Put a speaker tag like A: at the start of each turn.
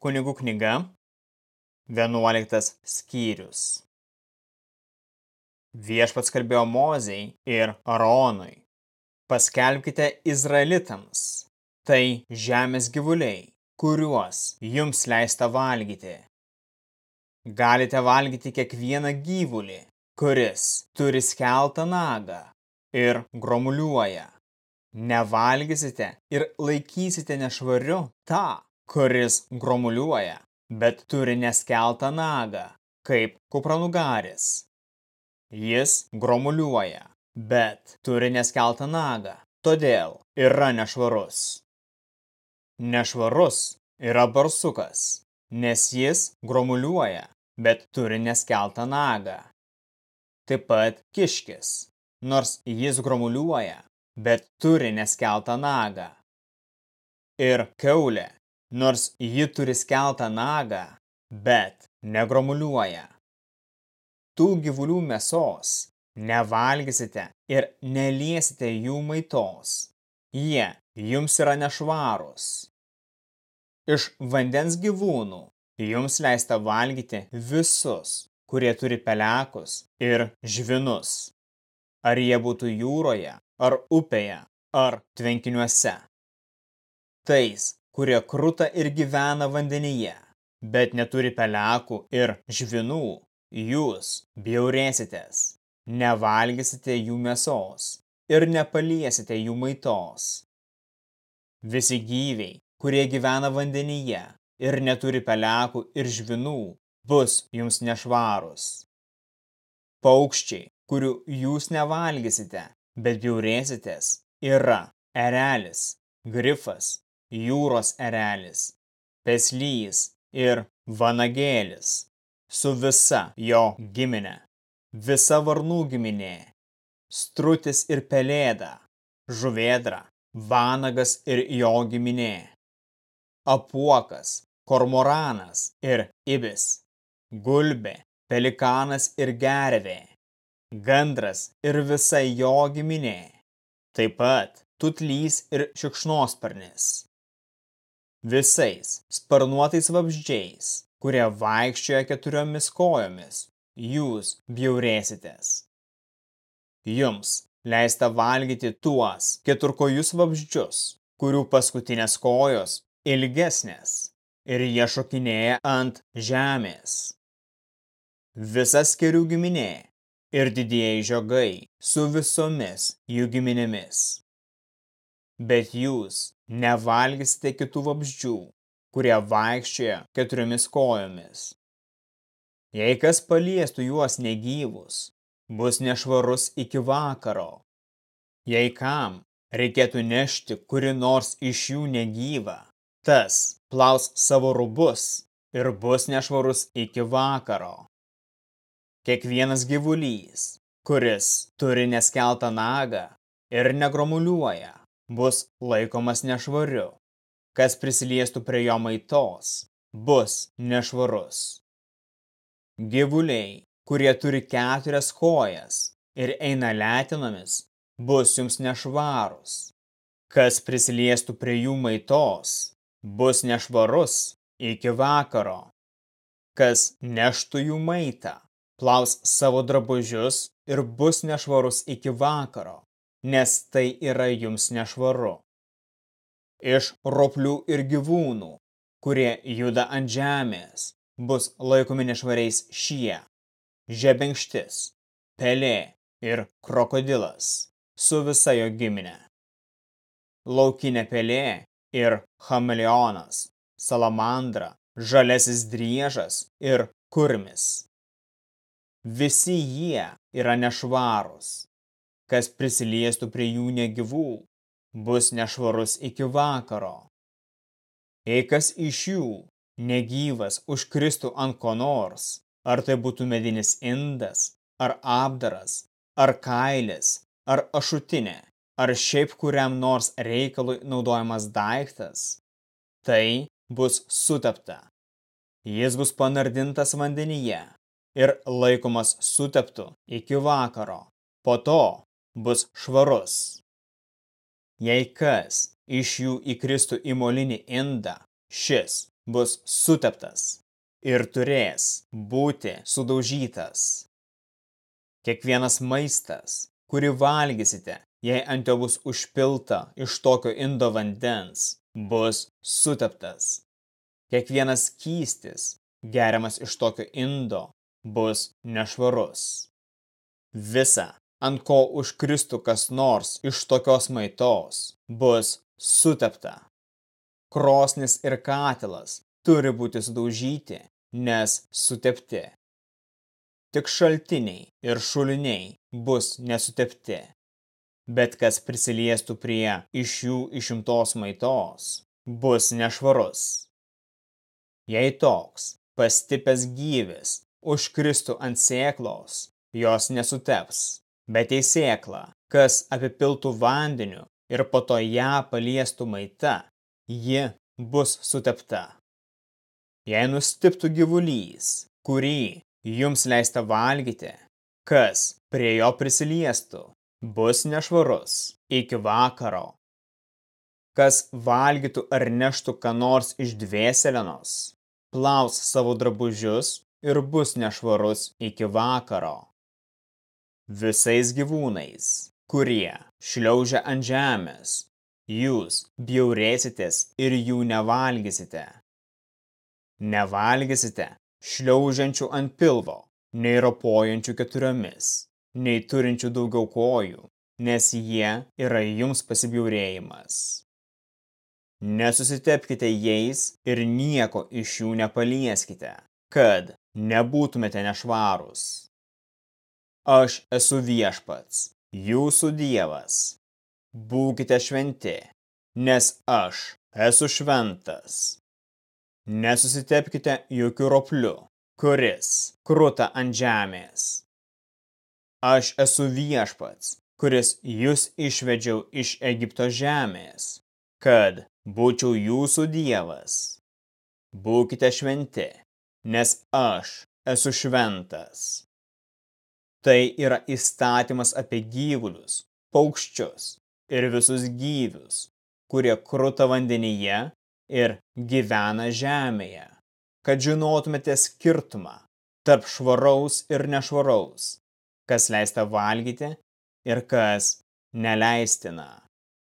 A: Kunigų knyga, 11 skyrius. Viešpats kalbėjo Mozei ir Aronui. Paskelbkite Izraelitams, tai žemės gyvuliai, kuriuos jums leista valgyti. Galite valgyti kiekvieną gyvulį, kuris turi skeltą nagą ir gromuliuoja. Nevalgysite ir laikysite nešvariu tą, kuris gromuliuoja, bet turi neskeltą nagą, kaip kupranugaris. Jis gromuliuoja, bet turi neskeltą nagą, todėl yra nešvarus. Nešvarus yra barsukas, nes jis gromuliuoja, bet turi neskeltą nagą. Taip pat kiškis, nors jis gromuliuoja, bet turi neskeltą nagą. Ir keulė, nors ji turi skeltą nagą, bet negromuliuoja. Tų gyvulių mėsos nevalgysite ir neliesite jų maitos. Jie jums yra nešvarūs. Iš vandens gyvūnų jums leista valgyti visus, kurie turi pelekus ir žvinus. Ar jie būtų jūroje, ar upėje, ar tvenkiniuose. Tais, kurie kruta ir gyvena vandenyje, bet neturi pelekų ir žvinų, jūs bjaurėsitės, nevalgysite jų mėsos ir nepaliesite jų maitos. Visi gyviai, kurie gyvena vandenyje ir neturi pelekų ir žvinų, bus jums nešvarus. Paukščiai, kurių jūs nevalgysite, bet bjaurėsitės, yra erelis, grifas, jūros erelis, peslys ir vanagėlis, su visa jo giminė, visa varnų giminė, strutis ir pelėda, žuvėdra, vanagas ir jo giminė, apuokas, kormoranas ir ibis, gulbė, pelikanas ir gervė, gandras ir visa jo giminė, taip pat tutlys ir šikšnosparnis visais sparnuotais vabzdžiais, kurie vaikščioja keturiomis kojomis, jūs bjaurėsitės. Jums leista valgyti tuos keturkojus vabzdžius, kurių paskutinės kojos ilgesnės ir jie šokinėja ant žemės. Visas kerių giminė ir didieji žiogai su visomis jų giminėmis. Bet jūs nevalgysite kitų vabzdžių, kurie vaikščioja keturiomis kojomis. Jei kas paliestų juos negyvus, bus nešvarus iki vakaro. Jei kam reikėtų nešti kuri nors iš jų negyvą, tas plaus savo rubus ir bus nešvarus iki vakaro. Kiekvienas gyvulys, kuris turi neskeltą nagą ir negromuliuoja, bus laikomas nešvariu. Kas prisiliestų prie jo maitos, bus nešvarus. Gyvuliai, kurie turi keturias kojas ir eina letinomis, bus jums nešvarus. Kas prisiliestų prie jų maitos, bus nešvarus iki vakaro. Kas neštų jų maitą, plaus savo drabužius ir bus nešvarus iki vakaro nes tai yra jums nešvaru. Iš roplių ir gyvūnų, kurie juda ant žemės, bus laikomi nešvariais šie, žebenkštis, pelė ir krokodilas su visa jo giminė. Laukinė pelė ir chameleonas, salamandra, žalesis driežas ir kurmis. Visi jie yra nešvarūs, kas prisiliestų prie jų negyvų, bus nešvarus iki vakaro. Jei kas iš jų negyvas užkristų ant ko nors, ar tai būtų medinis indas, ar apdaras, ar kailis, ar ašutinė, ar šiaip kuriam nors reikalui naudojamas daiktas, tai bus sutepta. Jis bus panardintas vandenyje ir laikomas suteptu iki vakaro. Po to bus švarus. Jei kas iš jų įkristų į molinį indą, šis bus suteptas ir turės būti sudaužytas. Kiekvienas maistas, kurį valgysite, jei ant jo bus užpilta iš tokio indo vandens, bus suteptas. Kiekvienas kystis, geriamas iš tokio indo, bus nešvarus. Visa, ant ko užkristų kas nors iš tokios maitos, bus sutepta. Krosnis ir katilas turi būti sudaužyti, nes sutepti. Tik šaltiniai ir šuliniai bus nesutepti. Bet kas prisiliestų prie iš jų išimtos maitos, bus nešvarus. Jei toks pastipęs gyvis užkristų ant sėklos, jos nesuteps, bet į sėklą, kas apipiltų vandeniu ir po to ją paliestų maita, ji bus sutepta. Jei nustiptų gyvulys, kurį jums leista valgyti, kas prie jo prisiliestų, bus nešvarus iki vakaro. Kas valgytų ar neštų ką nors iš dvėselenos, plaus savo drabužius ir bus nešvarus iki vakaro. Visais gyvūnais, kurie šliaužia ant žemės, jūs bjaurėsitės ir jų nevalgysite. Nevalgysite šliaužiančių ant pilvo, nei ropojančių keturiomis, nei turinčių daugiau kojų, nes jie yra jums pasibjaurėjimas. Nesusitepkite jais ir nieko iš jų nepalieskite, kad nebūtumėte nešvarūs. Aš esu viešpats, jūsų dievas. Būkite šventi, nes aš esu šventas. Nesusitepkite jokių roplių, kuris kruta ant žemės. Aš esu viešpats, kuris jūs išvedžiau iš Egipto žemės, kad būčiau jūsų dievas. Būkite šventi, nes aš esu šventas. Tai yra įstatymas apie gyvulius, paukščius ir visus gyvius, kurie kruta vandenyje ir gyvena žemėje, kad žinotumėte skirtumą tarp švaraus ir nešvaraus, kas leista valgyti ir kas neleistina.